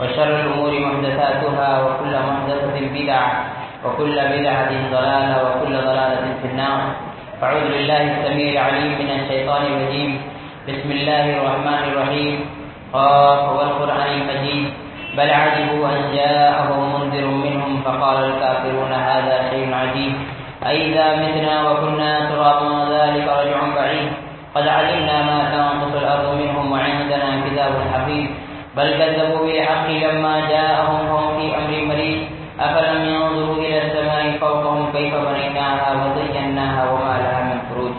وشر الأمور محدثاتها وكل محدثة بدعة وكل بدعة ضلالة وكل ضلالة في النار. أعوذ بالله السميع العليم من الشيطان الرجيم. بسم الله الرحمن الرحيم. قاف والقرآن المجيد. بل عجبوا أن جاءهم منذر منهم فقال الكافرون هذا شيء عجيب. أئذا متنا وكنا ترابا ذلك رجع بعيد. قد علمنا ما تنقص الأرض منهم وعندنا كتاب حفيظ. بل كذبوا بالحق لما جاءهم هم في أمر مريض. أفلم ينظروا إلى السماء فوقهم كيف بنيناها وزيناها وما لها من فروج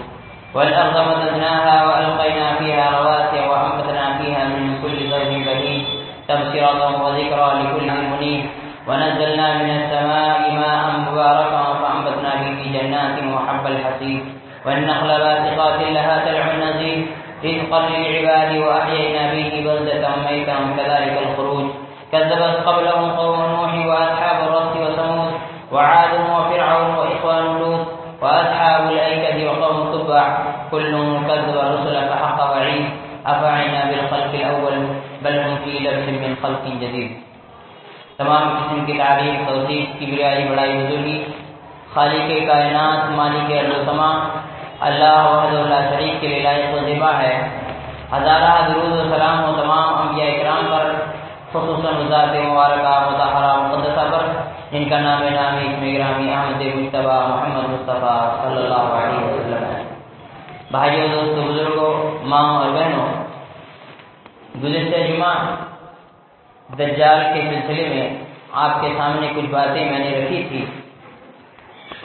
والأرض مددناها وألقينا فيها رواسي وأنبتنا فيها من كل زوج بهيج تبصرة وذكرى لكل منيب. ونزلنا من السماء ماء مباركا فأنبتنا به جنات وحب الحصيد. والنخل باسقات لها تلع النزيل رزقا للعباد وأحيينا به بلدة ميتا كذلك الخروج. كذبت قبلهم قوم نوح وأصحاب الرس وثمود وعاد وفرعون وإخوان لوط وأصحاب الأيكة وقوم تبع. كل كذب الرسل فحق وعيد. أفعنا بالخلق الأول؟ بل هم في لبس من خلق جديد. تمام قسم کی تعریف توصیف کبریائی بڑائی بزرگی، خالق کائنات، مالک الرسما اللہ وحد اللہ شریف کے لائق و ذبح ہے۔ ہزارہ درود و سلام و تمام انبیاء اکرام پر، خصوصاً ذات مبارکہ متحرہ مقدسہ پر، جن کا نام نامی اسم گرامی احمد مشتبہ محمد مصطفیٰ صلی اللہ علیہ وسلم۔ ہے بھائیوں دوستوں بزرگوں ماں اور بہنوں، گزشتہ جمعہ دجال کے سلسلے میں آپ کے سامنے کچھ باتیں میں نے رکھی تھی۔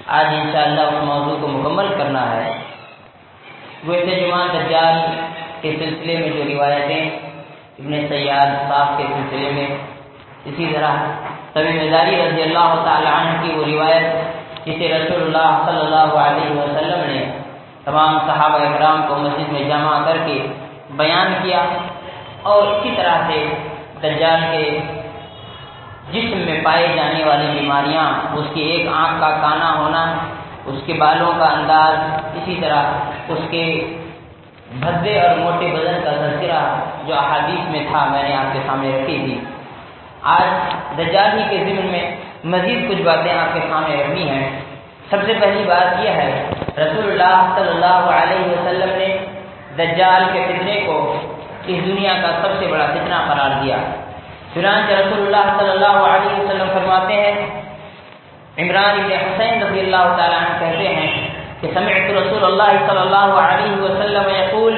آج انشاءاللہ اس موضوع کو مکمل کرنا ہے۔ گزشتہ جمعہ دجال کے سلسلے میں جو روایتیں ابن سیاد صاحب کے سلسلے میں، اسی طرح طبی مزاری رضی اللہ تعالیٰ عنہ کی وہ روایت، جسے رسول اللہ صلی اللہ علیہ وسلم نے تمام صحابہ اکرام کو مسجد میں جمع کر کے بیان کیا اور اسی طرح سے دجال کے جسم میں پائے جانے والی بیماریاں، اس کی ایک آنکھ کا کانا ہونا اس کے بالوں کا انداز اسی طرح اس کے بھدے اور موٹے بدن کا تذکرہ جو احادیث میں تھا میں نے آپ کے سامنے رکھی تھی۔ آج دجال ہی کے ذمن میں مزید کچھ باتیں آپ کے سامنے رکھنی ہیں۔ سب سے پہلی بات یہ ہے، رسول اللہ صلی اللہ علیہ وسلم نے دجال کے فتنے کو اس دنیا کا سب سے بڑا فتنہ قرار دیا۔ چنانچہ رسول اللہ صلی اللہ علیہ وسلم فرماتے ہیں عمران ابن حسین رضی اللہ تعالیٰ عنہ کہتے ہیں کہ سمعت رسول اللہ صلی اللہ علیہ وسلم یقول،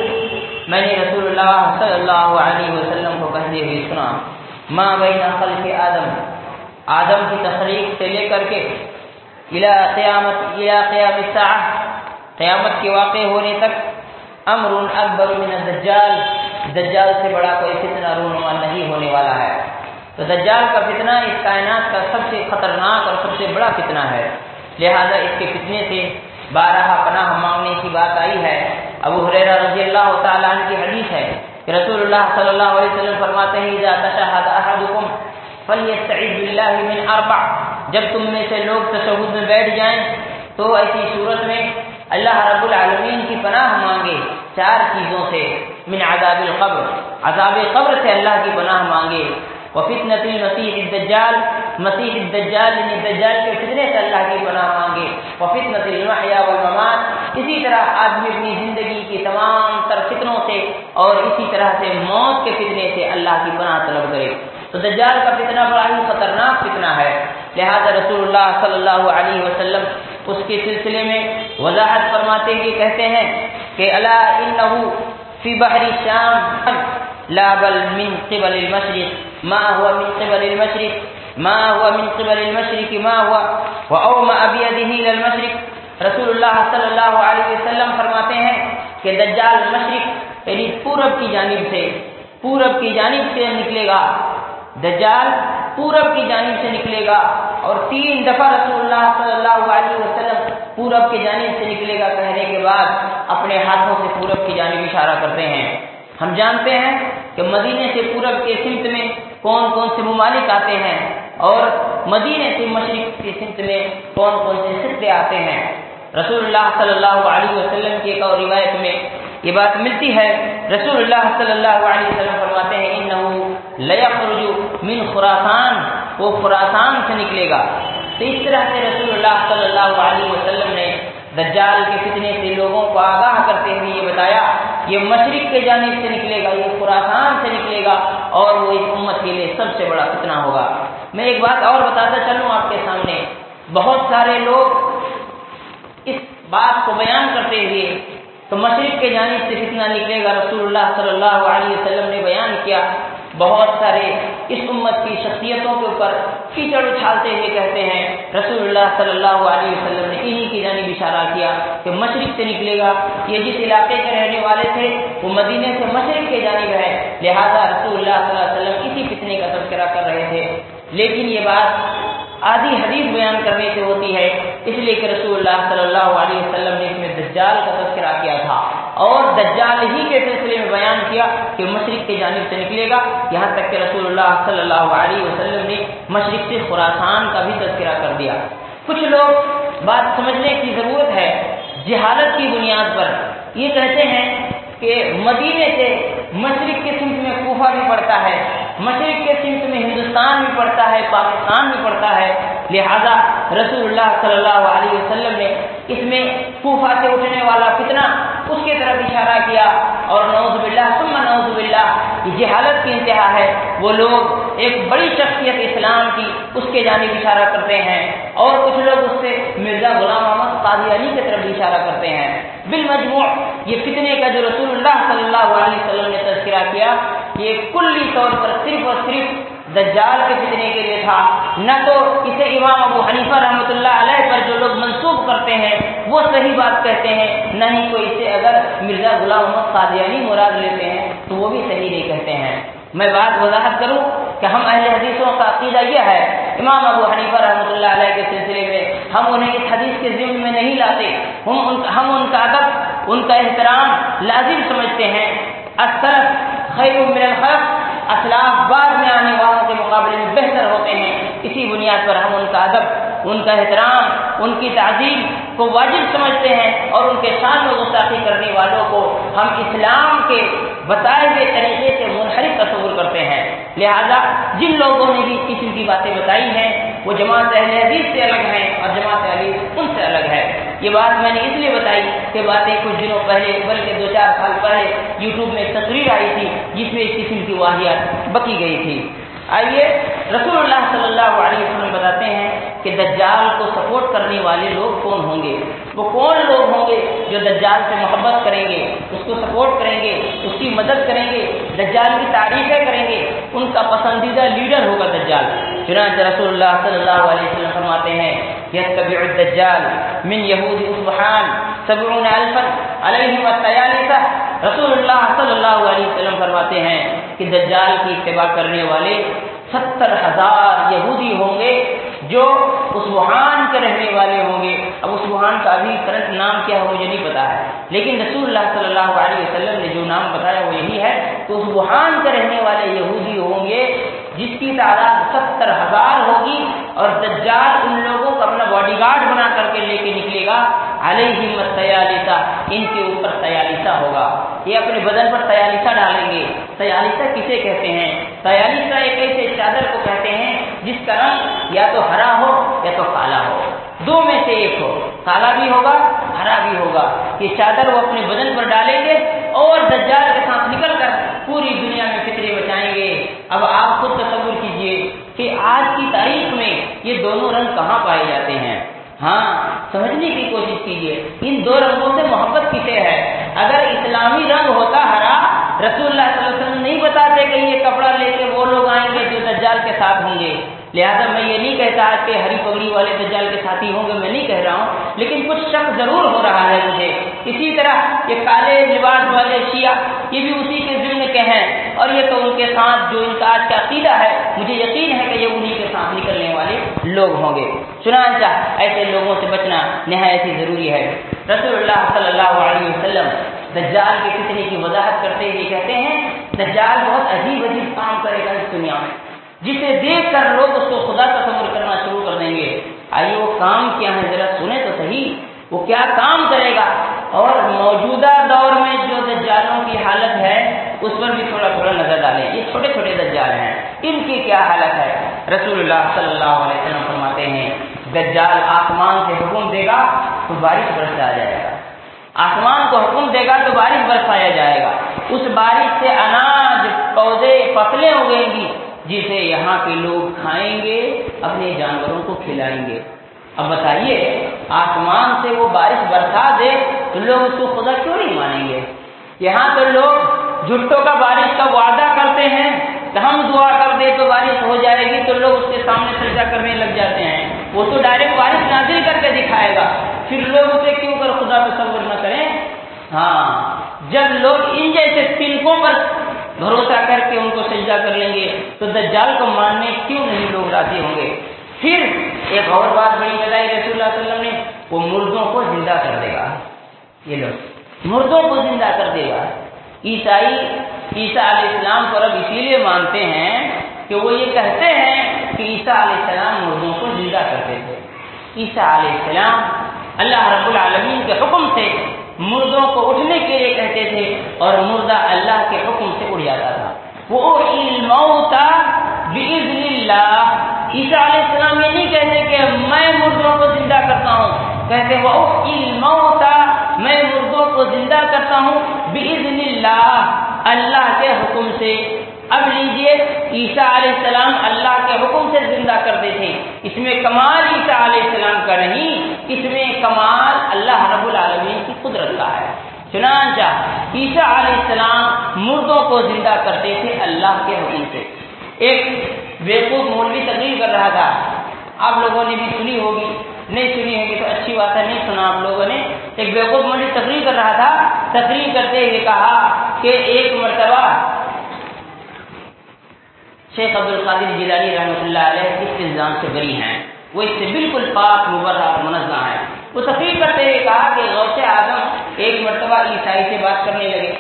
میں نے رسول اللہ صلی اللہ علیہ وسلم کو کہتے ہوئے سنا، ما بین خلق آدم؟ آدم کی تخلیق سے لے کر کے الى قیامت، الى قیام الساعہ، قیامت کے واقع ہونے تک امر اکبر من الدجال، دجال سے بڑا کوئی فتنہ رونما نہیں ہونے والا ہے۔ تو دجال کا فتنہ اس کائنات کا سب سے خطرناک اور سب سے بڑا فتنہ ہے۔ لہذا اس کے فتنے سے بارہ پناہ مانگنے کی بات آئی ہے۔ ابو حریرہ رضی اللہ تعالیٰ عنہ کی حدیث ہے کہ رسول اللہ صلی اللہ علیہ وسلم فرماتے ہیں، اذا تشہد احدکم فلیستعذ باللہ من اربع جب تم میں سے لوگ تشہد میں بیٹھ جائیں تو ایسی صورت میں اللہ رب العالمین کی پناہ مانگے چار چیزوں سے، من عذاب القبر۔ عذاب قبر سے اللہ کی پناہ مانگے۔ وفتنة المسیح الدجال مسیح الدجال یعنی دجال کے فتنے سے اللہ کی پناہ مانگے. وفتنة المحیا والممات، اسی طرح آدمی اپنی زندگی کی تمام تر فتنوں سے اور اسی طرح سے موت کے فتنے سے اللہ کی پناہ طلب کرے. تو دجال کا فتنہ بڑا ہی خطرناک فتنہ ہے. لہذا رسول اللہ صلی اللہ علیہ وسلم اس کے سلسلے میں وضاحت فرماتے ہوئے کہتے ہیں کہ اللہ انہو فی بحر الشام لا بل من قبل المشرق. ما هو من قبل المشرق؟ ما هو من قبل المشرق؟ ما هو؟ واوما بيده الى المشرق. رسول اللہ صلی اللہ علیہ وسلم فرماتے ہیں کہ دجال مشرق یعنی پورب کی جانب سے، پورب کی جانب سے نکلے گا۔ دجال پورب کی جانب سے نکلے گا اور تین دفعہ رسول اللہ صلی اللہ علیہ وسلم پورب کی جانب سے نکلے گا۔ کہنے کے بعد اپنے ہاتھوں سے پورب کی جانب اشارہ کرتے ہیں۔ ہم جانتے ہیں کہ مدینے سے پورب کے سمت میں کون کون سے ممالک آتے ہیں اور مدینے سے مشرق کی سمت میں کون کون سے سطح آتے ہیں۔ رسول اللہ صلی اللہ علیہ وسلم کی ایک اور روایت میں یہ بات ملتی ہے۔ رسول اللہ صلی اللہ علیہ وسلم فرماتے ہیں من خراسان، وہ خراسان سے نکلے گا۔ تو اس طرح سے رسول اللہ صلی اللہ علیہ وسلم نے دجال کے فتنے سے لوگوں کو آگاہ کرتے ہوئے یہ بتایا یہ مشرق کے جانب سے نکلے گا، یہ خراسان سے نکلے گا اور وہ اس امت کے لیے سب سے بڑا فتنہ ہوگا۔ میں ایک بات اور بتاتا چلوں آپ کے سامنے۔ بہت سارے لوگ اس بات کو بیان کرتے ہوئے تو مشرق کے جانب سے کتنا نکلے گا، رسول اللہ صلی اللہ علیہ وسلم نے بیان کیا۔ بہت سارے اس امت کی شخصیتوں کے اوپر کیچڑ اچھالتے ہوئے کہتے ہیں، رسول اللہ صلی اللہ علیہ وسلم نے انہی کی جانب اشارہ کیا کہ مشرق سے نکلے گا۔ یہ جس علاقے کے رہنے والے تھے، وہ مدینے سے مشرق کے جانب ہے لہذا رسول اللہ صلی اللہ علیہ وسلم اسی فتنے کا تذکرہ کر رہے تھے۔ لیکن یہ بات آدھی حدیث بیان کرنے سے ہوتی ہے، اس لیے کہ رسول اللہ صلی اللہ علیہ وسلم نے اس میں دجال کا تذکرہ کیا تھا۔ اور دجال ہی کے سلسلے میں بیان کیا کہ مشرق کی جانب سے نکلے گا۔ یہاں تک کہ رسول اللہ صلی اللہ علیہ وسلم نے مشرق سے خوراسان کا بھی تذکرہ کر دیا۔ کچھ لوگ بات سمجھنے کی ضرورت ہے۔ جہالت کی بنیاد پر یہ کہتے ہیں کہ مدینے سے مشرق کے سمت میں کوفہ بھی پڑتا ہے۔ مشرق کے سمت میں ہندوستان بھی پڑتا ہے، پاکستان بھی پڑتا ہے۔ لہذا رسول اللہ صلی اللہ علیہ وسلم نے اس میں کوفہ سے اٹھنے والا فتنہ اس کی طرف اشارہ کیا اور نوز باللہ، ثم نوز باللہ، یہ جہالت کی انتہا ہے۔ وہ لوگ ایک بڑی شخصیت اسلام کی اس کے جانب اشارہ کرتے ہیں اور کچھ لوگ اس سے مرزا غلام احمد قادیانی کی طرف اشارہ کرتے ہیں۔ بالمجموع، یہ فتنے کا جو رسول اللہ صلی اللہ علیہ وسلم نے تذکرہ کیا یہ کلی طور پر صرف اور صرف دجال کے فتنے کے لیے تھا۔ نہ تو اسے امام ابو حنیفہ رحمۃ اللہ علیہ پر جو لوگ منسوخ کرتے ہیں، وہ صحیح بات کہتے ہیں۔ نہ ہی کوئی اسے اگر مرزا غلام محمد قادیانی مراد لیتے ہیں، تو وہ بھی صحیح نہیں کہتے ہیں۔ میں بات وضاحت کروں کہ ہم اہل حدیثوں کا عقیدہ یہ ہے، امام ابو حنیفہ رحمۃ اللہ علیہ کے سلسلے میں ہم انہیں اس حدیث کے ذمن میں نہیں لاتے۔ ہم ان ہم ان کا ادب، ان کا احترام لازم سمجھتے ہیں۔ اکثر خیر من الخلق، اسلاف بعد میں آنے والوں کے مقابلے میں بہتر ہوتے ہیں۔ اسی بنیاد پر ہم ان کا ادب، ان کا احترام، ان کی تعظیم کو واجب سمجھتے ہیں اور ان کے ساتھ و گستاخی کرنے والوں کو ہم اسلام کے بتائے ہوئے طریقے سے منحرف تصور کرتے ہیں۔ لہذا جن لوگوں نے بھی قسم کی باتیں بتائی ہیں، وہ جماعت اہل حدیث سے الگ ہیں اور جماعت علی ان سے الگ ہے۔ یہ بات میں نے اس لیے بتائی کہ باتیں کچھ دنوں پہلے بلکہ دو چار سال پہلے یوٹیوب میں ایک تصویر آئی تھی، جس میں اس قسم کی واحد بکی گئی تھی۔ آئیے، رسول اللہ صلی اللہ علیہ وسلم بتاتے ہیں کہ دجال کو سپورٹ کرنے والے لوگ کون ہوں گے؟ وہ کون لوگ ہوں گے جو دجال سے محبت کریں گے، اس کو سپورٹ کریں گے، اس کی مدد کریں گے، دجال کی تعریفیں کریں گے؟ ان کا پسندیدہ لیڈر ہوگا دجال۔ چنانچہ رسول اللہ صلی اللہ علیہ وسلم فرماتے ہیں يتبع الدجال من يهود اصبحان سبعون الفا علیہ رسول اللہ صلی اللہ علیہ وسلم فرماتے ہیں کہ دجال کی اتباع کرنے والے ستر ہزار یہودی ہوں گے جو اس وہان کے رہنے والے ہوں گے۔ اب اس وہان کا ابھی کرنٹ نام کیا ہے مجھے نہیں پتا ہے۔ لیکن رسول اللہ صلی اللہ علیہ وسلم نے جو نام بتایا وہ یہی ہے تو اس وہان کے رہنے والے یہودی ہوں گے جس کی تعداد ستر ہزار ہوگی اور دجال ان لوگوں کو اپنا باڈی گارڈ بنا کر کے لے کے نکلے گا۔ علیہ مت تیالیسا ان کے اوپر تیالیسا ہوگا۔ یہ اپنے بدن پر تیالیسا ڈالیں گے۔ تیالیسا کسے کہتے ہیں؟ تیالیسا ایک ایسے چادر کو کہتے ہیں جس کا رنگ یا تو ہرا ہو یا تو کالا ہو۔ دو میں سے ایک ہو۔ کالا بھی ہوگا، ہرا بھی ہوگا۔ یہ چادر وہ اپنے بدن پر ڈالیں گے اور دجال کے ساتھ نکل کر پوری دنیا میں فطرے بچائیں گے۔ اب آپ خود تصور کیجیے کہ آج کی تاریخ میں یہ دونوں رنگ کہاں پائے جاتے ہیں۔ ہاں سمجھنے کی کوشش کیجیے ان دو رنگوں سے محبت کسے ہے؟ اگر اسلامی رنگ ہوتا ہرا، رسول اللہ صلی اللہ علیہ وسلم نہیں بتاتے کہ یہ کپڑا لے کے وہ لوگ آئیں گے جو دجال کے ساتھ ہوں گے۔ لہٰذا میں یہ نہیں کہتا کہ ہری پگڑی والے دجال کے ساتھی ہوں گے، میں نہیں کہہ رہا ہوں، لیکن کچھ شک ضرور ہو رہا ہے مجھے۔ اسی طرح یہ کالے لباس والے شیعہ، یہ بھی اسی کے ذمہ کے ہیں۔ اور یہ تو ان کے ساتھ جو ان کا آج کا عقیدہ ہے، مجھے یقین ہے کہ یہ انہیں کے ساتھ نکلنے والے لوگ ہوں گے۔ چنانچہ ایسے لوگوں سے بچنا نہایت ہی ضروری ہے۔ رسول اللہ صلی اللہ علیہ وسلم دجال کے کتنے کی وضاحت کرتے ہوئے کہتے ہیں، دجال بہت عجیب عجیب کام کرے گا اس دنیا میں۔ جسے دیکھ کر لوگ اس کو خدا تصور کرنا شروع کر دیں گے۔ آئیے وہ کام کیا ہے، ذرا سنیں تو صحیح۔ وہ کیا کام کرے گا؟ اور موجودہ دور میں جو دجالوں کی حالت ہے، اس پر بھی تھوڑا تھوڑا نظر ڈالیں۔ یہ چھوٹے چھوٹے دجال ہیں۔ ان کی کیا حالت ہے؟ رسول اللہ صلی اللہ علیہ وسلم فرماتے ہیں، دجال آسمان سے حکم دے گا تو بارش برسا جائے گا۔ آسمان کو حکم دے گا تو بارش برسایا جائے گا۔ اس بارش سے اناج، پودے فصلیں اگیں گی جسے یہاں کے لوگ کھائیں گے، اپنے جانوروں کو کھلائیں گے۔ اب بتائیے، آسمان سے وہ بارش برسا دے تو لوگ اس کو خدا کیوں نہیں مانیں گے؟ یہاں تو لوگ جھٹوں کا بارش کا وعدہ کرتے ہیں کہ ہم دعا کر دے تو بارش ہو جائے گی تو لوگ اس کے سامنے سجا کرنے لگ جاتے ہیں۔ وہ تو ڈائریکٹ بارش نازل کر کے دکھائے گا۔ پھر لوگ اسے کیوں کر خدا تصور نہ کریں؟ ہاں جب لوگ ان جیسے تنکوں پر بھروسہ کر کے ان کو سجدہ کر لیں گے تو دجال کو ماننے کیوں نہیں لوگ راضی ہوں گے؟ پھر ایک اور بات بڑی بتائی رسول اللہ علیہ وسلم نے، وہ مردوں کو زندہ کر دے گا۔ یہ لوگ مردوں کو زندہ کر دے گا۔ عیسائی، عیسیٰ علیہ السلام کو رب اسی لیے مانتے ہیں کہ وہ یہ کہتے ہیں کہ عیسیٰ علیہ السلام مردوں کو زندہ کرتے تھے عیسیٰ علیہ السلام اللہ رب العالمین کے حکم سے مردوں کو اٹھنے کے لیے کہتے تھے اور مردہ اللہ کے حکم سے اڑ جاتا تھا۔ وہ علمتا بزن اللہ عیسیٰ علیہ السلام یہ نہیں کہتے کہ میں مردوں کو زندہ کرتا ہوں۔ کہتے وہ علمتا میں مردوں کو زندہ کرتا ہوں بزن اللہ اللہ کے حکم سے۔ اب لیجیے عیسیٰ علیہ السلام اللہ کے حکم سے زندہ کرتے تھے اس میں کمال عیسیٰ علیہ السلام کا نہیں، اس میں کمال اللہ رب العالمین کی قدرت کا ہے۔ چنانچہ عیسیٰ علیہ السلام مردوں کو زندہ کرتے تھے اللہ کے حکم سے۔ ایک بیوقوف مولوی تقریر کر رہا تھا۔ آپ لوگوں نے بھی سنی ہوگی۔ نہیں سنی ہوگی تو اچھی بات ہے، نہیں سنا آپ لوگوں نے۔ ایک بیوقوف مولوی تقریر کر رہا تھا۔ تقریر کرتے ہوئے کہا کہ ایک مرتبہ شیخ عبد القادر جیلانی رحمۃ اللہ علیہ اس الزام سے بری ہیں۔ وہ اس سے بالکل پاک، مبرہ منظم ہے وہ تقریر کرتے ہوئے کہا کہ غوث اعظم ایک مرتبہ عیسائی سے بات کرنے لگے۔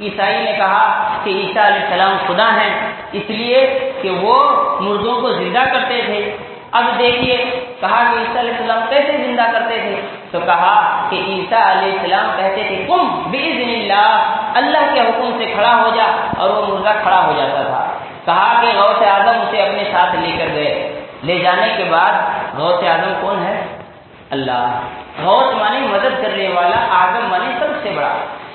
عیسائی نے کہا کہ عیسیٰ علیہ السلام خدا ہیں، اس لیے کہ وہ مردوں کو زندہ کرتے تھے۔ اب دیکھیے، کہا کہ عیسیٰ علیہ السلام کیسے زندہ کرتے تھے؟ تو کہا کہ عیسیٰ علیہ السلام کہتے تھے کم بزن اللہ اللہ کے حکم سے کھڑا ہو جا اور وہ مردہ کھڑا ہو جاتا تھا۔ کہا کہ غوث اعظم اسے اپنے ساتھ لے کر گئے۔ لے جانے کے بعد غوث اعظم کون ہے؟ اللہ۔ غوث مانے مدد کرنے والا، اعظم مانے سب سے بڑا۔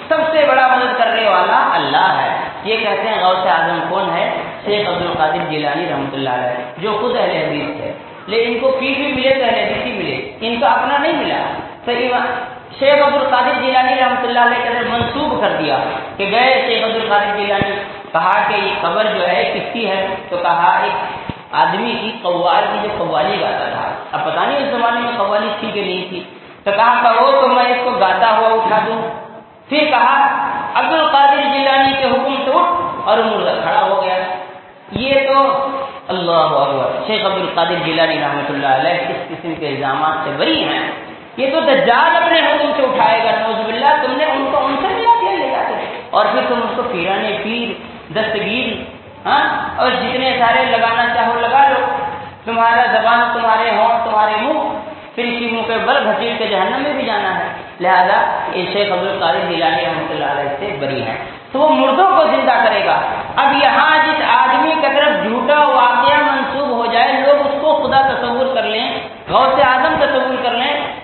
سب سے بڑا مدد کرنے والا اللہ ہے۔ یہ کہتے ہیں غوث اعظم کون ہے؟ شیخ عبد القادر جیلانی رحمۃ اللہ علیہ، جو خود اہل حدیث ہے لیکن ان کو پیر بھی ملے تو اہل حدیث ہی ملے۔ ان کا اپنا نہیں ملا۔ صحیح شیخ عبد القادر جیلانی رحمۃ اللہ علیہ کا منسوب کر دیا کہ گئے شیخ عبد القادر جیلانی۔ کہا کہ یہ قبر جو ہے کس کی ہے۔ تو کہا، ایک آدمی کی قوال کی جو قوالی گاتا تھا۔ اب پتا نہیں اس زمانے میں قوالی تھی کہ نہیں تھی۔ تو کہا کہو تو میں اس کو گاتا ہوا اٹھا دوں۔ پھر کہا عبد القادر جیلانی کے حکم سے اٹھ اور مردہ کھڑا ہو گیا۔ یہ تو اللہ اکبر، شیخ عبد القادر جیلانی رحمۃ اللہ علیہ اس قسم کے الزامات سے بری ہیں۔ یہ تو دجال اپنے حکم سے اٹھائے گا۔ نوز باللہ، تم نے ان کو ان سے ملا دیا لے جا کے اور پھر تم اس کو پیرانے پیر، دستگیر ہاں؟ اور جتنے سارے لگانا چاہو لگا لو۔ تمہارا زبان، تمہارے ہوں تمہارے منہ، پھر اسی منہ پہ بل گھسیٹ کے جہنم میں بھی جانا ہے۔ لہذا یہ شیخ عبد القادر جیلانی رحمۃ اللہ علیہ سے بری ہے تو وہ مردوں کو زندہ کرے گا۔ اب یہاں جس آدمی کی طرف جھوٹا واقعہ منسوب ہو جائے، لوگ اس کو خدا تصور کر لیں، غوث اعظم تصور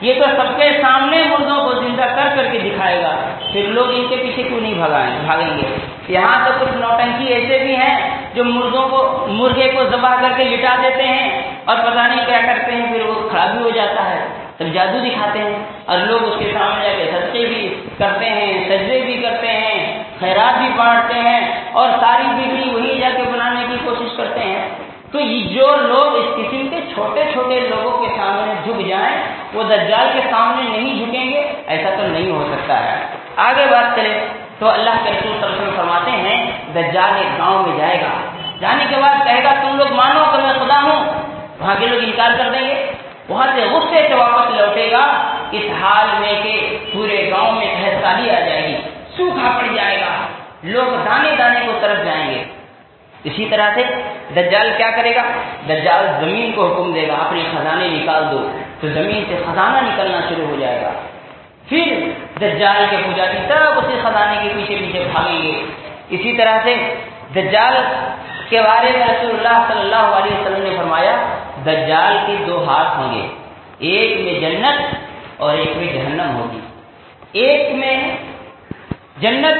یہ تو سب کے سامنے مردوں کو زندہ کر کر کے دکھائے گا۔ پھر لوگ ان کے پیچھے کیوں نہیں بھگائیں بھاگیں گے؟ یہاں تو کچھ نوٹنکی ایسے بھی ہیں جو مردوں کو مرغے کو ذبح کر کے لٹا دیتے ہیں اور پتہ نہیں کیا کرتے ہیں، پھر وہ کھڑا بھی ہو جاتا ہے۔ تب جادو دکھاتے ہیں اور لوگ اس کے سامنے جا کے سچے بھی کرتے ہیں، سجدے بھی کرتے ہیں، خیرات بھی بانٹتے ہیں اور ساری بگڑی وہی جا کے بنانے کی کوشش کرتے ہیں۔ تو جو لوگ اس قسم کے چھوٹے چھوٹے لوگوں کے سامنے جھک جائیں، وہ دجال کے سامنے نہیں جھکیں گے، ایسا تو نہیں ہو سکتا ہے۔ آگے بات کریں، تو اللہ کے رسول صلی اللہ علیہ وسلم فرماتے ہیں، دجال ایک گاؤں میں جائے گا۔ جانے کے بعد کہے گا، تم لوگ مانو کہ میں خدا ہوں، وہاں کے لوگ انکار کر دیں گے۔ وہاں سے غصے سے واپس لوٹے گا۔ اس حال میں کہ پورے گاؤں میں تحسالی آ جائے گی، سوکھا پڑ جائے گا۔ لوگ دانے دانے کو طرف جائیں گے۔ اسی طرح سے دجال کیا کرے گا؟ دجال زمین کو حکم دے گا، اپنے خزانے نکال دو، تو زمین سے خزانہ نکلنا شروع ہو جائے گا۔ پھر دجال کے پجاری سب اسی خزانے کے پیچھے پیچھے بھاگیں گے۔ اسی طرح سے دجال کے بارے میں رسول اللہ صلی اللہ علیہ وسلم نے فرمایا، دجال کے دو ہاتھ ہوں گے، ایک میں جنت اور ایک میں جہنم ہوگی۔ ایک میں جنت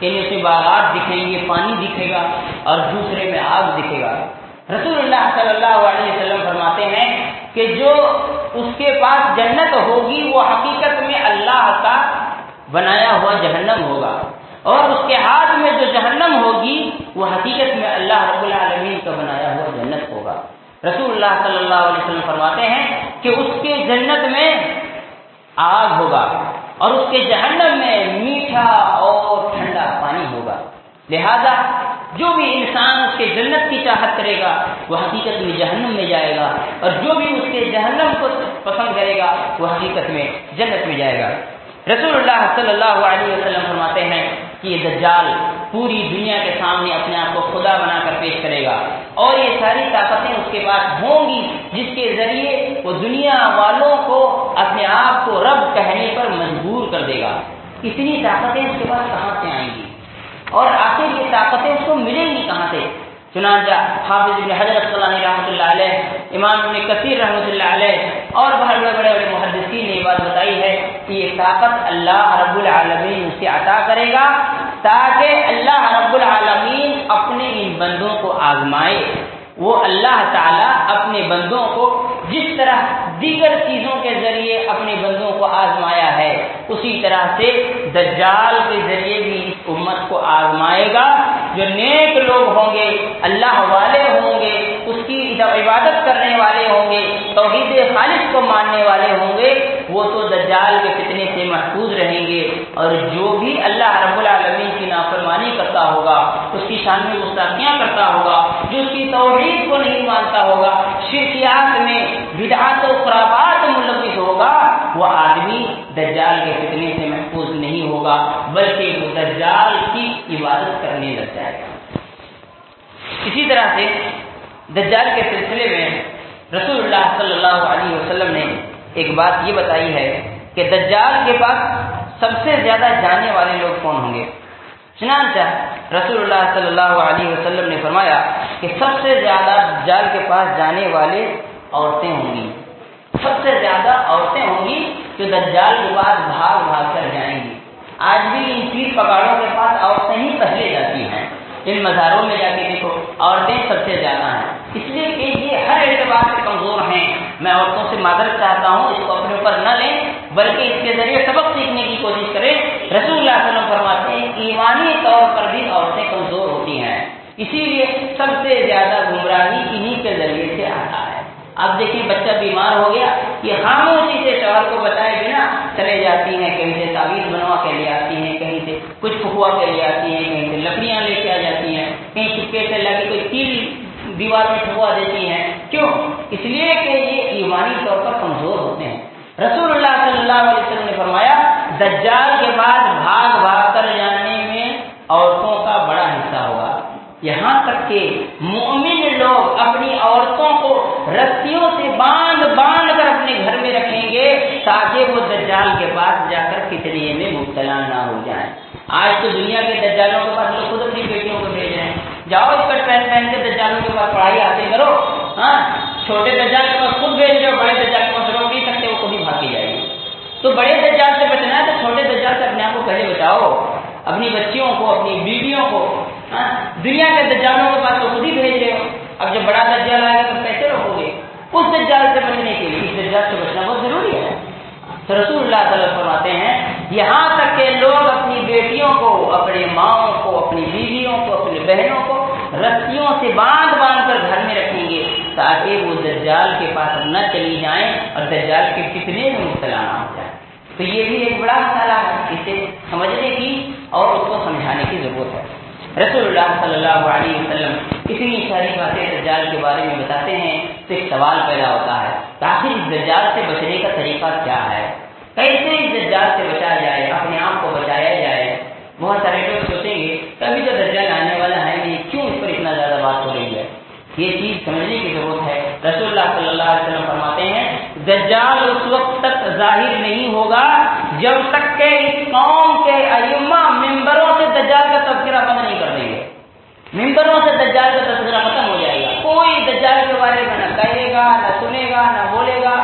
یعنی اس باغات دکھیں گے، پانی دکھے گا اور دوسرے میں آگ دکھے گا۔ رسول اللہ صلی اللہ علیہ وسلم فرماتے ہیں کہ جو اس کے پاس جنت ہوگی، وہ حقیقت میں اللہ کا بنایا ہوا جہنم ہوگا۔ اور اس کے ہاتھ میں جو جہنم ہوگی، وہ حقیقت میں اللہ رب العالمین کا بنایا ہوا جنت ہوگا۔ رسول اللہ صلی اللہ علیہ وسلم فرماتے ہیں کہ اس کے جنت میں آگ ہوگا۔ اور اس کے جہنم میں میٹھا اور ٹھنڈا پانی ہوگا۔ لہذا جو بھی انسان اس کے جنت کی چاہت کرے گا، وہ حقیقت میں جہنم میں جائے گا، اور جو بھی اس کے جہنم کو پسند کرے گا، وہ حقیقت میں جنت میں جائے گا۔ رسول اللہ صلی اللہ علیہ وسلم فرماتے ہیں کہ یہ دجال پوری دنیا کے سامنے اپنے آپ کو خدا بنا کر پیش کرے گا۔ اور یہ ساری طاقتیں اس کے پاس ہوں گی جس کے ذریعے وہ دنیا والوں کو اپنے آپ کو رب کہنے پر مجبور کر دے گا۔ اتنی طاقتیں اس کے پاس کہاں سے آئیں گی؟ اور آخر یہ طاقتیں اس کو ملیں گی کہاں سے؟ چنانچہ حافظ ابن حضرت صلی اللہ رحمۃ اللہ علیہ، امام ابن کثیر رحمۃ اللہ علیہ، اور بہت بڑے بڑے بڑے محدثین نے یہ بات بتائی ہے کہ یہ طاقت اللہ رب العالمین اسے عطا کرے گا تاکہ اللہ رب العالمین اپنے ان بندوں کو آزمائے۔ وہ اللہ تعالیٰ اپنے بندوں کو جس طرح دیگر چیزوں کے ذریعے اپنے بندوں کو آزمایا ہے، اسی طرح سے دجال کے ذریعے بھی اس امت کو آزمائے گا۔ جو نیک لوگ ہوں گے اللہ والے ہوں گے اس کی عبادت کرنے والے ہوں گے، توحید خالص کو ماننے والے ہوں گے، وہ تو دجال کے فتنے سے محفوظ رہیں گے۔ اور جو بھی اللہ رب العالمین کی نافرمانی کرتا ہوگا، اس کی شان میں گستاخیاں کرتا ہوگا، جو اس کی توحید کو نہیں مانتا ہوگا، شرکیات میں بدعات و خرابات ملوث ہوگا، وہ آدمی دجال کے فتنے سے محفوظ نہیں ہوگا، بلکہ وہ دجال کی عبادت کرنے لگ جائے گا۔ اسی طرح سے دجال کے سلسلے میں رسول اللہ صلی اللہ علیہ وسلم نے ایک بات یہ بتائی ہے کہ دجال کے پاس سب سے زیادہ جانے والے لوگ کون ہوں گے؟ چنانچہ رسول اللہ صلی اللہ علیہ وسلم نے فرمایا کہ سب سے زیادہ دجال کے پاس جانے والے عورتیں ہوں گی۔ سب سے زیادہ عورتیں ہوں گی جو دجال کے پاس بھاگ بھاگ کر جائیں گی۔ آج بھی ان پیر پکاڑوں کے پاس عورتیں ہی پہلے جاتی ہیں۔ ان مزاروں میں جا کے دیکھو، عورتیں سب سے زیادہ ہیں۔ اس لیے کہ یہ ہر اعتبار سے کمزور ہیں۔ میں عورتوں سے معذرت چاہتا ہوں، اس کو اپنے اوپر نہ لیں، بلکہ اس کے ذریعے سبق سیکھنے کی کوشش کریں۔ رسول اللہ علیہ وسلم فرماتے ہیں، ایمانی طور پر بھی عورتیں کمزور ہوتی ہیں۔ اسی لیے سب سے زیادہ گمراہی انہی کے ذریعے سے آتا ہے۔ اب دیکھیں، بچہ بیمار ہو گیا، یہ خاموشی سے شوہر کو بتائے بنا چلے جاتی ہیں، کہیں سے تعویذ بنوا کے لے آتی ہیں، کہیں سے کچھ پھکوا کے لے آتی ہیں، کہیں سے لکڑیاں لے کے آ جاتی ہیں، کہیں چپکے سے لگے کوئی تیل دیوار میں ٹھکوا دیتی ہیں۔ کیوں؟ اس لیے کہ یہ ایمانی طور پر کمزور ہوتے ہیں۔ رسول اللہ صلی اللہ علیہ وسلم نے فرمایا، دجال کے بعد بھاگ بھاگ کر جانے میں عورتوں کا بڑا حصہ ہوگا۔ یہاں تک کہ مومن لوگ اپنی عورتوں کو رسیوں سے باندھ باندھ کر اپنے گھر میں رکھیں گے تاکہ وہ دجال کے پاس جا کر کتنے میں مبتلا نہ ہو جائیں۔ آج تو دنیا کے دجالوں کے پاس لوگ خود اپنی بیٹیوں جاؤ اس پر پہن پہن کے دجالوں کے پاس پڑھائی حاصل کرو ہاں چھوٹے دجال کے پاس خود بھیج رہے ہو بڑے دجال کے پاس روک نہیں سکتے، وہ خود ہی جائے گی۔ تو بڑے دجال سے بچنا ہے تو چھوٹے دجال سے اپنے آپ کو پہلے بچاؤ۔ اپنی بچیوں کو، اپنی بیویوں کو ہاں دنیا کے دجالوں کے پاس تو خود ہی بھیج رہے ہو اب جب بڑا دجال آئے گا تو کیسے رکھو گے؟ اس دجال سے بچنے کے لیے، اس دجال سے بچنا بہت ضروری ہے۔ تو رسول اللہ تعالیٰ فرماتے ہیں، یہاں تک کہ لوگ اپنی بیٹیوں کو، اپنے ماؤں کو، اپنی بیویوں کو، اپنی بہنوں کو رسیوں سے باندھ باندھ کر گھر میں رکھیں گے تاکہ وہ دجال کے پاس نہ چلی جائیں اور دجال کے کتنے میں مبتلا نہ ہو جائے تو یہ بھی ایک بڑا مسئلہ ہے، اسے سمجھنے کی اور اس کو سمجھانے کی ضرورت ہے۔ رسول اللہ صلی اللہ علیہ وسلم اتنی ساری باتیں دجال کے بارے میں بتاتے ہیں تو ایک سوال پیدا ہوتا ہے آخر اس دجال سے بچنے کا طریقہ کیا ہے؟ کیسے اس دجال سے بچایا جائے، اپنے آپ کو بچایا جائے؟ بہت سارے لوگ سوچیں گے، کبھی تو دجال آنے والا ہے نہیں کیوں اس پر اتنا زیادہ بات ہو رہی ہے یہ چیز سمجھنے کی ضرورت ہے۔ رسول اللہ صلی اللہ علیہ وسلم فرماتے ہیں، دجال اس وقت تک ظاہر نہیں ہوگا جب تک کہ اس قوم کے ائمہ ممبروں سے دجال کا تذکرہ بند نہیں کر دیں گے۔ ممبروں سے دجال کا تذکرہ ختم ہو جائے گا۔ کوئی دجال کے بارے میں نہ کہے گا، نہ سنے گا، نہ بولے گا۔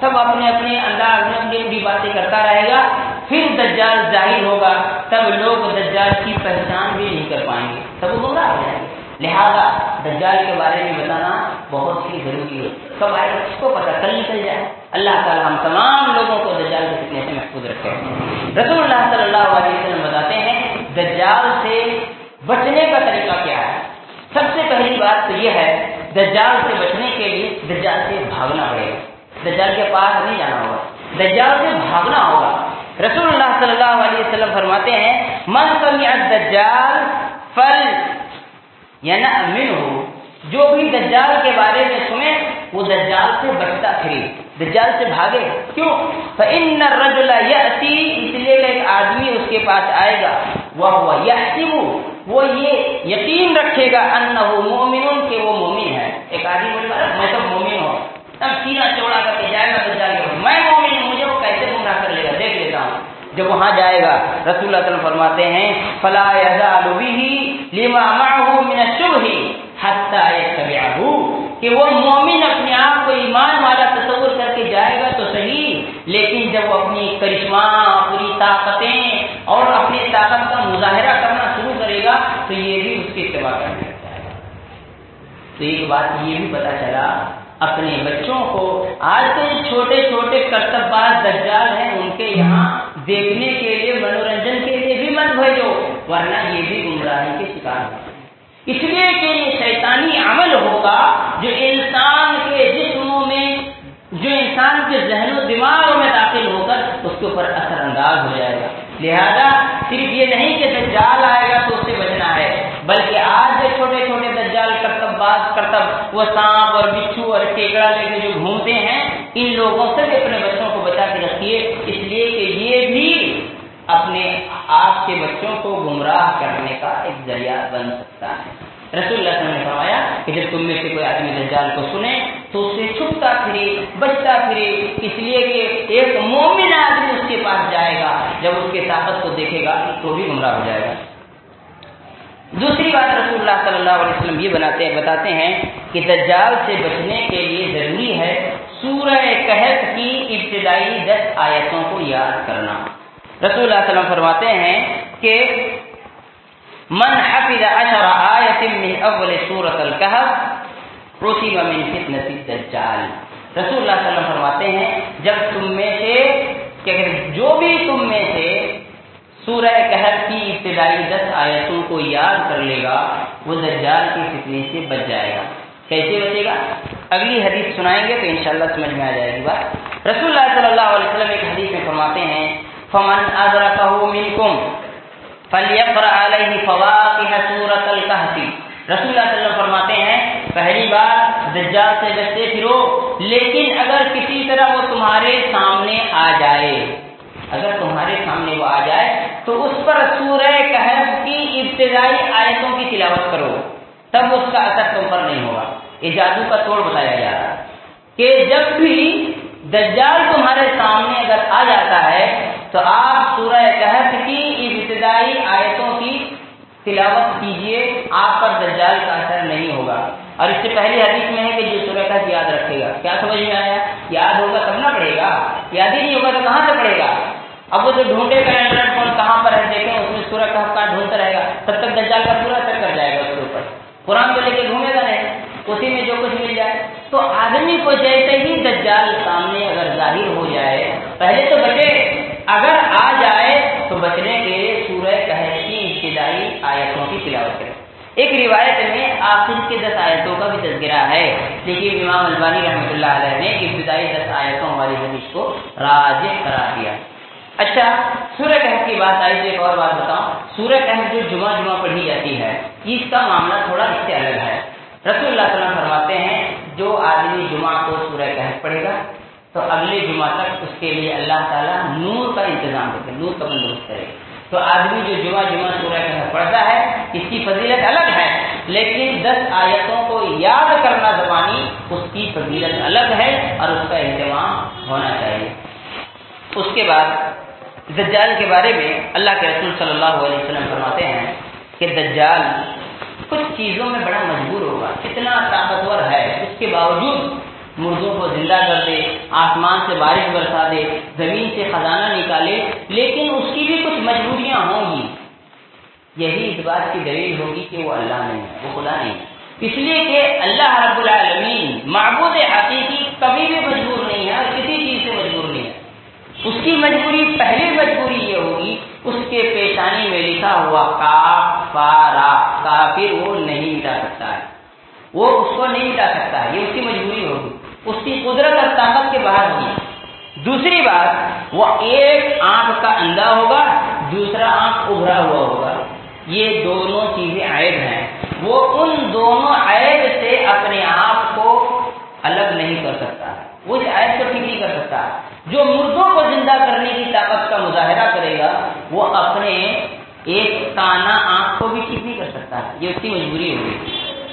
سب اپنے اپنے انداز میں اپنی اپنی باتیں کرتا رہے گا۔ پھر دجال ظاہر ہوگا، تب لوگ دجال کی پہچان بھی نہیں کر پائیں گے۔ تب وہ گمراہ ہو جائیں گے۔ لہذا دجال کے بارے میں بتانا بہت ہی ضروری ہے۔ کب آئے اس کو پتا کل نکل جائے۔ اللہ تعالیٰ ہم تمام لوگوں کو دجال کے فتنے سے محفوظ رکھے۔ رسول اللہ صلی اللہ علیہ وسلم بتاتے ہیں، دجال سے بچنے کا طریقہ کیا ہے؟ سب سے پہلی بات تو یہ ہے، دجال سے بچنے کے لیے دجال سے بھاگنا پڑے گا۔ دجال کے پاس نہیں جانا ہوگا۔ دجال سے بھاگنا ہوگا۔ رسول اللہ صلی اللہ علیہ وسلم فرماتے ہیں، من سمع الدجال فل یا نہ امین ہو، جو بھی دجال کے بارے میں سنے، وہ دجال سے بچتا پھرے، دجال سے بھاگے۔ کیوں؟ فَإِنَّ الرَّجُلَ يَأْتِي، اس لیے کہ ایک آدمی اس کے پاس آئے گا۔ وہ يَحْسِبُ، وہ یہ یقین رکھے گا انہو مومن کہ وہ مومن ہے۔ ایک آدمی بولے گا میں تو مومن ہوں۔ تب سینہ چوڑا کر کے جائے گا دجال کے میں مومن ہوں، مجھے وہ کیسے گمراہ کر لے گا؟ دیکھ لیتا ہوں۔ جب وہاں جائے گا، رسول اللہ وسلم فرماتے ہیں، فلا يزال به لما معه من الشبه حتى يتبعه۔ کہ وہ مومن اپنے آپ کو ایمان والا تصور کر کے جائے گا تو صحیح، لیکن جب وہ اپنی کرشمہ اپنی طاقتیں اور اپنی طاقت کا مظاہرہ کرنا شروع کرے گا تو یہ بھی اس کی اتباع کرنے لگ گا تو ایک بات یہ بھی پتا چلا، اپنے بچوں کو، آج کل چھوٹے چھوٹے کرتب باز دجال ہیں، ان کے یہاں دیکھنے کے لیے، منورنجن کے لیے بھی مت بھیجو ورنہ یہ بھی گمراہی کے شکار ہو اس لیے کہ یہ شیطانی عمل ہوگا جو انسان کے جسموں میں، جو انسان کے ذہن و دماغ میں داخل ہو کر اس کے اوپر اثر انداز ہو جائے گا۔ لہذا صرف یہ نہیں کہ دجال آئے گا تو اس سے بچنا ہے، بلکہ آج جو چھوٹے کرتب باز کرتب وہ سانپ اور بچھو اور کیکڑا لے کے جو گھومتے ہیں، ان لوگوں سے بھی اپنے بچوں کو بچا کے رکھیے۔ اس لیے کہ یہ بھی اپنے آپ کے بچوں کو گمراہ کرنے کا ایک ذریعہ بن سکتا ہے۔ رسول اللہ صلی اللہ علیہ وسلم نے فرمایا کہ جب تم میں سے کوئی آدمی دجال کو سنے، تو اسے چھپتا پھرے، بچتا پھرے۔ اس لیے کہ ایک مومن آدمی اس کے پاس جائے گا، جب اس کے طاقت کو دیکھے گا، تو بھی گمراہ ہو جائے گا۔ دوسری بات رسول اللہ صلی اللہ علیہ وسلم یہ بناتے ہیں، بتاتے ہیں کہ دجال سے بچنے کے لیے ضروری ہے سورہ کہت کی ابتدائی دس آیتوں کو یاد کرنا۔ رسول اللہ علیہ وسلم فرماتے ہیں کہ من حفظ عشر آیت من اول سورة الكهف رسیب من فتنة الدجال۔ رسول اللہ صلی اللہ علیہ وسلم فرماتے ہیں، جب تم میں سے کہ جو بھی تم میں سے سورہ کہف کی ابتدائی دس آیتوں کو یاد کر لے گا، وہ دجال کی فتنے سے بچ جائے گا۔ کیسے بچے گا؟ اگلی حدیث سنائیں گے تو انشاءاللہ سمجھ میں آ جائے گی بات۔ رسول اللہ صلی اللہ علیہ وسلم ایک حدیث میں فرماتے ہیں، فمن ادرکه منکم فلیقرأ علیہ فواقہ سورۃ الکہف رسول اللہ صلی اللہ علیہ وسلم فرماتے ہیں، پہلی بار دجال سے بچتے پھرو، لیکن اگر کسی طرح وہ تمہارے سامنے آ جائے اگر تمہارے سامنے وہ آ جائے، تو اس پر سورہ کہف کی ابتدائی آیتوں کی تلاوت کرو۔ تب اس کا اثر تم پر نہیں ہوگا۔ یہ جادو کا توڑ بتایا جا رہا کہ جب بھی دجال تمہارے سامنے اگر آ جاتا ہے، تو آپ سورہ کہف کی ابتدائی آیتوں کی تلاوت کیجیے۔ آپ پر دجال کا اثر نہیں ہوگا۔ اور اس سے پہلی حدیث میں ہے کہ جو سورہ کہف یاد رکھے گا۔ کیا سمجھ میں آیا؟ یاد ہوگا تب نہ پڑے گا۔ یاد ہی نہیں ہوگا تو کہاں سے پڑے گا؟ اب وہ جو ڈھونڈے گا اینڈرائڈ فون کہاں پر ہے دیکھیں، اس میں سورہ کہف کا ڈھونڈتا رہے گا، تب تک دجال کا پورا اثر کر جائے گا اس کے اوپر۔ قرآن کو لے کے گھومے گا نہیں، اسی میں جو کچھ مل جائے۔ تو آدمی کو جیسے ہی دجال سامنے اگر ظاہر ہو جائے، پہلے تو بچے، اگر آ جائے تو بچنے کے لیے سورہ کہف کی ابتدائی آیتوں کی تلاوت کرے۔ ایک روایت میں آخر کے دس آیتوں کا بھی تذکرہ ہے۔ لیکن امام البانی رحمۃ اللہ علیہ نے ابتدائی دس آیتوں والی حدیث کو راج قرار دیا۔ اچھا سورہ کہف کی بات آئی تو ایک اور بات بتاؤں۔ سورہ کہف جو جمعہ جمعہ پڑھی جاتی ہے اس کا معاملہ تھوڑا اس سے الگ ہے۔ رسول اللہ صلی اللہ علیہ وسلم فرماتے ہیں، جو آدمی جمعہ کو سورہ کہف پڑھے گا، تو اگلے جمعہ تک اس کے لیے اللہ تعالیٰ نور کا انتظام کرتے نور کا بندوبست کرے۔ تو آدمی جو جمعہ جمعہ سورہ کہف پڑھتا ہے، اس کی فضیلت الگ ہے، لیکن دس آیتوں کو یاد کرنا زبانی، اس کی فضیلت الگ ہے اور اس کا اہتمام ہونا چاہیے۔ اس کے بعد دجال کے بارے میں اللہ کے رسول صلی اللہ علیہ وسلم فرماتے ہیں کہ دجال کچھ چیزوں میں بڑا مجبور ہوگا، کتنا طاقتور ہے، اس کے باوجود مردوں کو زندہ کر دے، آسمان سے بارش برسا دے، زمین سے خزانہ نکالے، لیکن اس کی بھی کچھ مجبوریاں ہوں گی۔ یہی اس بات کی دلیل ہوگی کہ وہ اللہ نہیں ہے، وہ خدا نہیں اس لیے کہ اللہ رب العالمین معبود حقیقی کبھی بھی مجبور نہیں ہے اور کسی چیز سے مجبور نہیں ہے اس کی مجبوری، پہلی مجبوری یہ ہوگی، اس کے پیشانی میں لکھا ہوا کافارا، کافر وہ نہیں مٹا سکتا ہے۔ وہ اس کو نہیں مٹا سکتا ہے، یہ اس کی مجبوری ہوگی۔ اس کی قدرت اور طاقت کے باہر ہوگی۔ دوسری بات، وہ ایک آنکھ کا اندھا ہوگا، دوسرا آنکھ ابھرا ہوا ہوگا۔ یہ دونوں چیزیں عائد ہیں۔ وہ ان دونوں عائد سے اپنے آپ کو الگ نہیں کر سکتا۔ وہ اس عائد کو ٹھیک نہیں کر سکتا۔ جو مردوں کو زندہ کرنے کی طاقت کا مظاہرہ کرے گا، وہ اپنے ایک تانا آنکھ کو بھی ٹھیک نہیں کر سکتا۔ یہ اس کی مجبوری ہوگی۔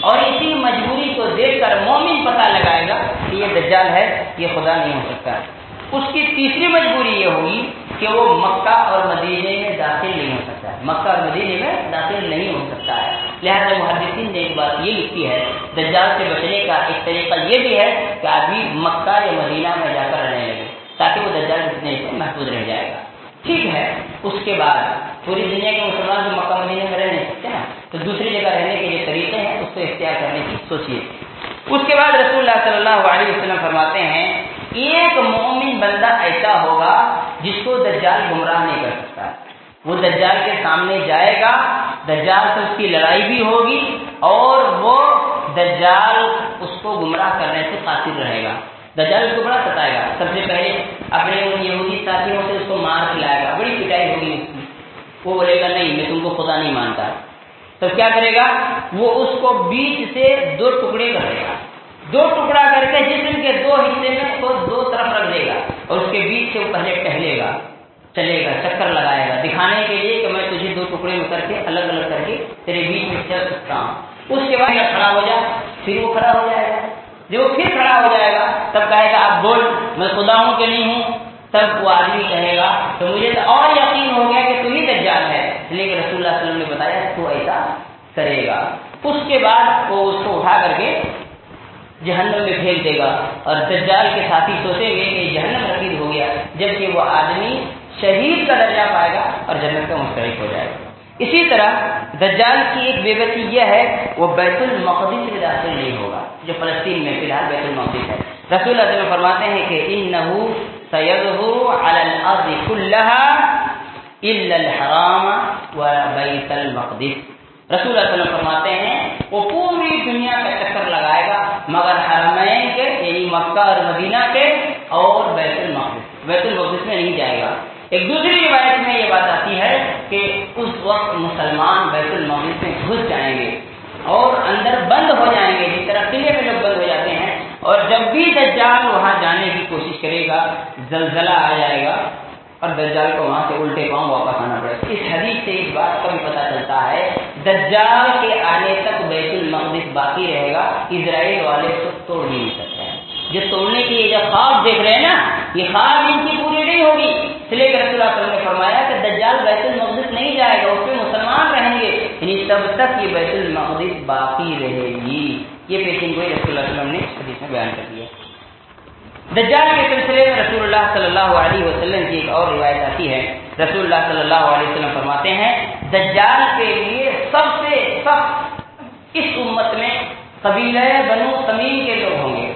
اور اسی مجبوری کو دیکھ کر مومن پتہ لگائے گا کہ یہ دجال ہے، یہ خدا نہیں ہو سکتا۔ اس کی تیسری مجبوری یہ ہوگی کہ وہ مکہ اور مدینے میں داخل نہیں ہو سکتا۔ ہے مکہ اور مدینے میں داخل نہیں ہو سکتا۔ ہے لہٰذا محدثین نے ایک بات یہ لکھی ہے، دجال سے بچنے کا ایک طریقہ یہ بھی ہے کہ آدمی مکہ یا مدینہ میں جا کر رہنے لگے۔ تاکہ وہ دجال جتنے سے محفوظ رہ جائے گا۔ ٹھیک ہے، اس کے بعد پوری دنیا کے مسلمان جو مکہ مدینے میں رہ نہیں سکتے نا تو دوسری جگہ رہنے کے جو طریقے ہیں، اس کو اختیار کرنے کی سوچیے۔ اس کے بعد رسول اللہ صلی اللہ علیہ وسلم فرماتے ہیں، ایک مومن بندہ ایسا ہوگا جس کو دجال گمراہ نہیں کر سکتا۔ وہ دجال کے سامنے جائے گا، دجال سے اس کی لڑائی بھی ہوگی اور وہ دجال اس کو گمراہ کرنے سے قاصر رہے گا۔ دجال اس کو بڑا ستائے گا۔ سب سے پہلے اپنے ان یہودی ساتھیوں سے اس کو مار کھلائے گا۔ بڑی پٹائی ہوگی۔ اس کی وہ بولے گا، نہیں، میں تم کو خدا نہیں مانتا۔ تو کیا کرے گا؟ وہ اس کو بیچ سے دو ٹکڑے کر دے گا۔ دو ٹکڑا کر کے جسم کے دو حصے میں اس کو دو طرف رکھ دے گا اور اس کے بیچ سے وہ پہلے ٹہلے گا۔ چلے گا، چکر لگائے گا۔ دکھانے کے لیے کہ میں تجھے دو ٹکڑے میں کر کے الگ الگ کر کے تیرے بیچ میں چل سکتا ہوں۔ اس کے بعد کھڑا ہو جائے پھر وہ کھڑا ہو جائے گا۔ جب وہ پھر کھڑا ہو جائے گا، تب کہے گا، اب بول، میں خدا ہوں کہ نہیں ہوں۔ تب وہ آدمی کہے گا، تو مجھے تو اور یقین ہو گیا کہ تم ہی دجال ہے۔ لیکن رسول اللہ علیہ وسلم نے بتایا، تو ایسا کرے گا۔ اس کے بعد وہ اس کو اٹھا کر کے جہنم میں پھینک دے گا۔ اور دجال کے ساتھی سوچیں گے کہ جہنم رقید ہو گیا، جبکہ وہ آدمی شہید کا درجہ پائے گا اور جنت کا مستحق ہو جائے گا۔ اسی طرح دجال کی ایک بے بسی یہ ہے، وہ بیت المقدس میں داخل نہیں ہوگا، جو فلسطین میں فی الحال بیت المقدس ہے۔ رسول اللہ علیہ فرماتے ہیں کہ ان نحو سید الحرام و المقدس۔ رسول اللہ علیہ فرماتے ہیں، وہ پوری دنیا کا چکر لگائے گا، مگر حرمین کے یعنی مکہ اور مدینہ کے، اور بیت المقدس۔ بیت المقدس میں نہیں جائے گا۔ ایک دوسری روایت میں یہ بات آتی ہے کہ اس وقت مسلمان بیت المقدس میں گھس جائیں گے اور اندر بند ہو جائیں گے، جس طرح قلعے میں لوگ بند ہو جاتے ہیں۔ اور جب بھی دجال وہاں جانے کی کوشش کرے گا، زلزلہ آ جائے گا اور دجال کو وہاں سے الٹے پاؤں واپس آنا پڑے گا۔ اس حدیث سے اس بات کا بھی پتہ چلتا ہے، دجال کے آنے تک بیت المقدس باقی رہے گا، اسرائیل والے اس کو توڑ نہیں سکتے۔ ہیں جو توڑنے کی یہ جو خواب دیکھ رہے ہیں نا، یہ خواب ان کی پوری نہیں ہوگی۔ اس لیے رسول اللہ علیہ وسلم نے فرمایا کہ دجال بیت المقدس نہیں جائے گا، اس پہ مسلمان رہیں گے۔ یعنی تب تک یہ بیت المقدس باقی رہے گی۔ یہ پیشن کوئی رسول اللہ علیہ وسلم نے حدیث میں بیان کر دیا دجال کے سلسلے میں رسول اللہ صلی اللہ علیہ وسلم کی ایک اور روایت آتی ہے۔ رسول اللہ صلی اللہ علیہ وسلم فرماتے ہیں، دجال کے لیے سب سے سخت اس امت میں قبیلہ بنو تمیم کے لوگ ہوں گے۔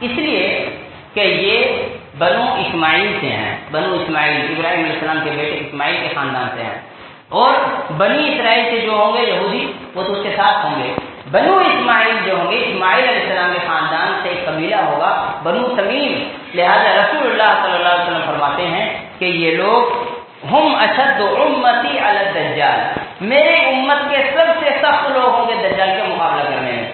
اس لیے کہ یہ بنو اسماعیل سے ہیں۔ بنو اسماعیل، ابراہیم علیہ السلام کے بیٹے اسماعیل کے خاندان سے ہیں۔ اور بنی اسرائیل سے جو ہوں گے یہودی، وہ تو اس کے ساتھ ہوں گے۔ بنو اسماعیل جو ہوں گے، اسماعیل علیہ السلام کے خاندان سے ایک قبیلہ ہوگا۔ بنو تمیم، لہذا رسول اللہ صلی اللہ علیہ وسلم فرماتے ہیں کہ یہ لوگ ہم اشد امتی الدجال۔ میرے امت کے سب سے سخت لوگ ہوں گے دجال کے مقابلہ کرنے میں۔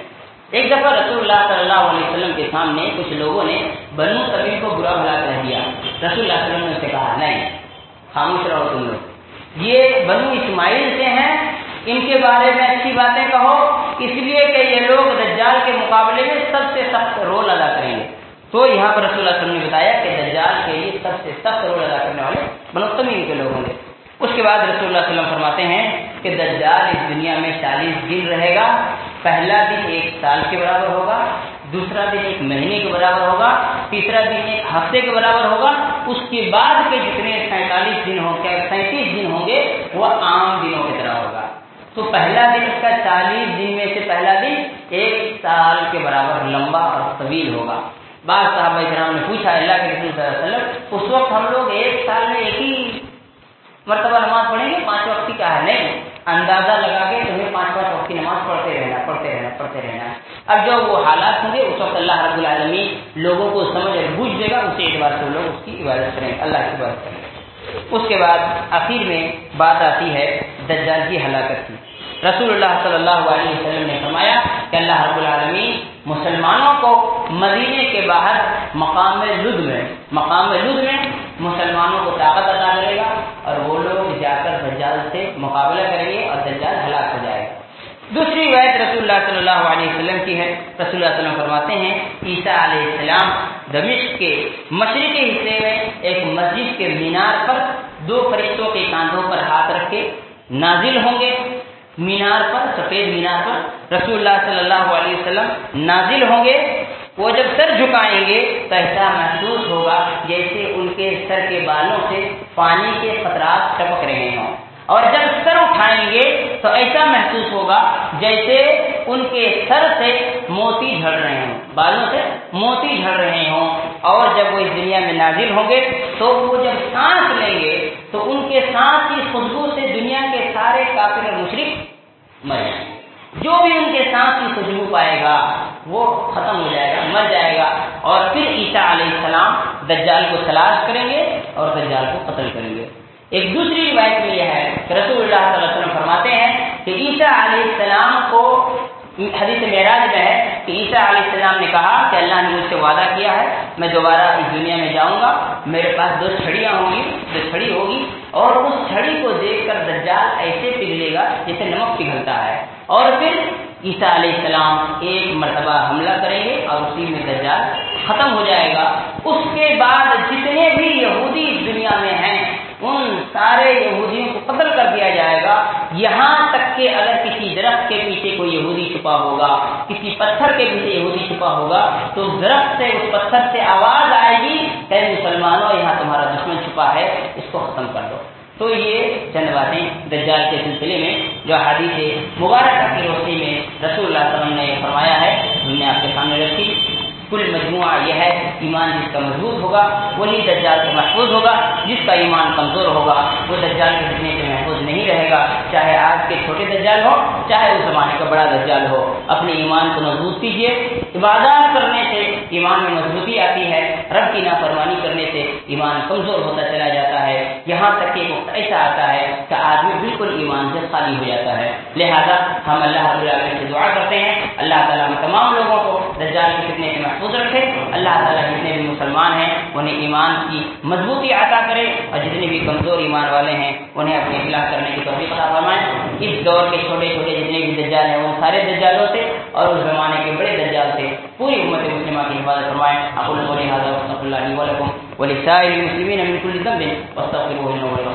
ایک دفعہ رسول اللہ صلی اللہ علیہ وسلم کے سامنے کچھ لوگوں نے بنو تمیم کو برا بھلا کہہ دیا۔ رسول اللہ علیہ وسلم نے اسے کہا، نہیں، خاموش رہو تم لوگ۔ یہ بنو اسماعیل سے ہیں، ان کے بارے میں اچھی باتیں کہو۔ اس لیے کہ یہ لوگ دجال کے مقابلے میں سب سے سخت رول ادا کریں گے۔ تو یہاں پر رسول اللہ علیہ وسلم نے بتایا کہ دجال کے لیے سب سے سخت رول ادا کرنے والے بنوتمین کے لوگ ہوں گے۔ اس کے بعد رسول اللہ علیہ وسلم فرماتے ہیں کہ دجال اس دنیا میں چالیس دن رہے گا۔ پہلا دن ایک سال کے برابر ہوگا، دوسرا دن ایک مہینے کے برابر ہوگا، تیسرا دن ایک ہفتے کے برابر ہوگا۔ اس کے بعد کے جتنے سینتالیس دن ہوں گے، سینتیس دن ہوں گے، وہ عام دنوں کی طرح ہوگا۔ تو پہلا دن اس کا چالیس دن میں سے پہلا دن ایک سال کے برابر لمبا اور طویل ہوگا۔ بعض صاحب کرام نے پوچھا، اللہ کے رسول صلی اللہ علیہ وسلم، اس وقت ہم لوگ ایک سال میں ایک ہی مرتبہ نماز پڑھیں گے، پانچ وقت کی کیا ہے، نہیں، اندازہ لگا کے تمہیں پانچ پانچ وقت کی نماز پڑھتے رہنا پڑھتے رہنا پڑھتے رہنا۔ اب جو وہ حالات ہوں گے، اس وقت اللہ رب العالمین لوگوں کو سمجھ اور بوجھ دے گا اسی اعتبار سے لوگ اس کی عبادت کریں گے، اللہ کی عبادت کریں گے۔ اس کے بعد آخر میں بات آتی ہے دجال کی ہلاکت کی۔ رسول اللہ صلی اللہ علیہ وسلم نے فرمایا کہ اللہ رب العالمین مسلمانوں کو مدینے کے باہر مقام لد میں مقام لد میں مسلمانوں کو طاقت عطا کرے گا اور وہ لوگ جا کر دجال سے مقابلہ کریں گے اور دجال ہلاک ہو جائے گا۔ دوسری روایت رسول اللہ صلی اللہ علیہ وسلم کی ہے۔ رسول اللہ علیہ وسلم فرماتے ہیں، عیسیٰ علیہ السلام دمشق کے مشرقی حصے میں ایک مسجد کے مینار پر دو فرشتوں کے کاندھوں پر ہاتھ رکھ کے نازل ہوں گے۔ مینار پر، سفید مینار پر رسول اللہ صلی اللہ علیہ وسلم نازل ہوں گے۔ وہ جب سر جھکائیں گے تو ایسا محسوس ہوگا جیسے ان کے سر کے بالوں سے پانی کے خطرات ٹپک رہے ہوں۔ اور جب سر اٹھائیں گے تو ایسا محسوس ہوگا جیسے ان کے سر سے موتی جھڑ رہے ہوں بالوں سے موتی جھڑ رہے ہوں۔ اور جب وہ اس دنیا میں نازل ہوں گے، تو وہ جب سانس لیں گے، تو ان کے سانس کی خوشبو سے دنیا کے سارے کافر مشرق مر جائیں گے۔ جو بھی ان کے سانس کی خوشبو پائے گا، وہ ختم ہو جائے گا، مر جائے گا۔ اور پھر عیسیٰ علیہ السلام دجال کو تلاش کریں گے اور دجال کو قتل کریں گے۔ ایک دوسری روایت میں یہ ہے کہ رسول اللہ صلی اللہ علیہ وسلم فرماتے ہیں کہ عیسیٰ علیہ السلام کو حدیث معراج میں ہے کہ عیسیٰ علیہ السلام نے کہا کہ اللہ نے مجھ سے وعدہ کیا ہے، میں دوبارہ اس دنیا میں جاؤں گا، میرے پاس دو چھڑیاں ہوں گی، دو چھڑی ہوگی اور اس چھڑی کو دیکھ کر دجال ایسے پگھلے گا جیسے نمک پگھلتا ہے۔ اور پھر عیسیٰ علیہ السلام ایک مرتبہ حملہ کریں گے اور اسی میں دجال ختم ہو جائے گا۔ اس کے بعد جتنے بھی یہودی دنیا میں ہیں، ان سارے یہودیوں کو قتل کر دیا جائے گا۔ یہاں تک کہ اگر کسی درخت کے پیچھے کوئی یہودی چھپا ہوگا، کسی پتھر کے پیچھے یہودی چھپا ہوگا، تو درخت سے، اس پتھر سے آواز آئے گی کہ مسلمانوں یہاں تمہارا دشمن چھپا ہے اس کو ختم کر دو تو یہ چند باتیں دجال کے سلسلے میں جو حدیث مبارکہ کی روشنی میں رسول اللہ علیہ وسلم نے فرمایا ہے، ہم نے آپ کے سامنے رکھی۔ کل مجموعہ یہ ہے، ایمان جس کا مضبوط ہوگا، وہی دجال سے محفوظ ہوگا، جس کا ایمان کمزور ہوگا، وہ دجال کے فتنے سے محفوظ نہیں رہے گا۔ چاہے آج کے چھوٹے دجال ہو چاہے اس زمانے کا بڑا دجال ہو۔ اپنے ایمان کو مضبوط کیجیے عبادات کرنے سے ایمان میں مضبوطی آتی ہے۔ رب کی نافرمانی کرنے سے ایمان کمزور ہوتا چلا جاتا ہے۔ یہاں تک کہ وقت ایسا آتا ہے کہ آدمی بالکل ایمان سے خالی ہو جاتا ہے۔ لہذا ہم اللہ رب العالمین سے دعا کرتے ہیں، اللہ تعالیٰ ہم تمام لوگوں کو دجال کے فتنے سے محفوظ رکھے۔ اللہ تعالیٰ جتنے بھی مسلمان ہیں، انہیں ایمان کی مضبوطی عطا کرے اور جتنے بھی کمزور ایمان والے ہیں، انہیں اپنی اصلاح کرنے کی توفیق عطا فرمائے۔ اس دور کے چھوٹے چھوٹے جتنے بھی دجال ہیں، ان سارے دجالوں سے اور اس زمانے کے بڑے دجال سے پوری امت مسلمہ کی حفاظت فرمائے۔ اقول قولی واستغفر الله لي ولكم ولسائر المسلمين من كل ذنب واستغفروه انه هو الغفور